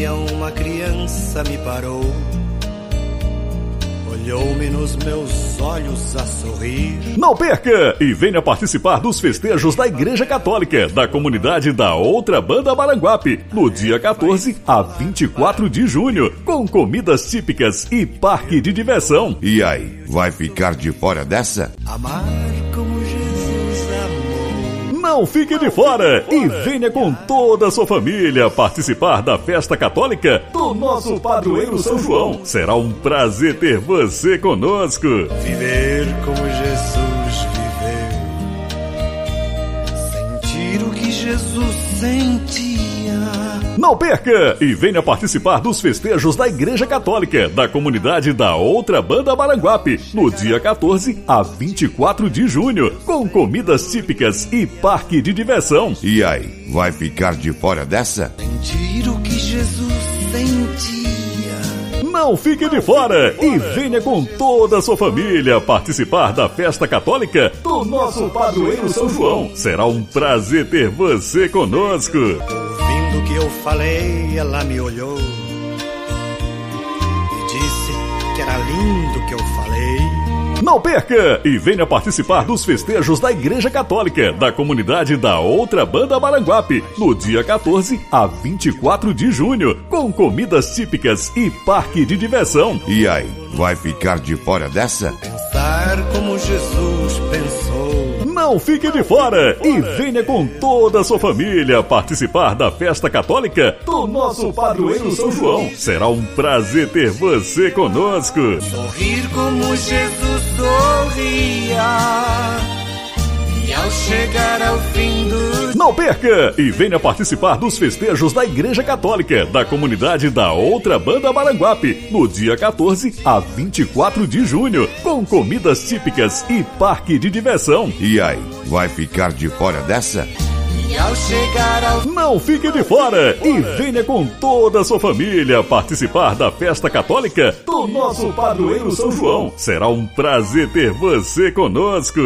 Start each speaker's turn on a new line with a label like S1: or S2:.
S1: dia uma criança me parou olhou-me nos meus olhos a sorrir.
S2: Não perca e venha participar dos festejos da Igreja Católica da comunidade da Outra Banda Maranguape, no dia 14 a 24 de junho, com comidas típicas e parque de diversão.
S3: E aí, vai ficar de fora dessa?
S1: Amar como.
S2: Não fique de fora e venha com toda a sua família participar da festa católica do nosso padroeiro São João. Será um prazer ter você conosco.
S1: Viver como Jesus viveu. Sentir o que Jesus sentia.
S2: Não perca e venha participar dos festejos da Igreja Católica da comunidade da Outra Banda Maranguape, no dia 14 a 24 de junho, com comidas típicas e parque de diversão.
S3: E aí, vai ficar de fora dessa?
S1: Sentir o que Jesus sentia.
S2: Não fique de fora e venha com toda a sua família participar da festa católica do nosso padroeiro São João. Será um prazer ter você conosco.
S1: Que eu falei, ela me olhou e disse que era lindo o que eu falei.
S2: Não perca e venha participar dos festejos da Igreja Católica da comunidade da Outra Banda Maranguape, no dia 14 a 24 de junho, com comidas típicas e parque de diversão.
S3: E aí, vai ficar de fora dessa?
S1: Pensar como Jesus pensou.
S2: Não fique de fora e venha com toda a sua família participar da festa católica do nosso padroeiro São João. Será um prazer ter você conosco.
S1: Sorrir como Jesus sorria. E ao chegar ao fim
S2: Não perca e venha participar dos festejos da Igreja Católica da comunidade da Outra Banda Maranguape, no dia 14 a 24 de junho, com comidas típicas e parque de diversão.
S3: E aí, vai ficar de fora dessa?
S1: Ao
S2: Não fique de fora e venha com toda a sua família participar da festa católica do nosso padroeiro São João. Será um prazer ter você conosco.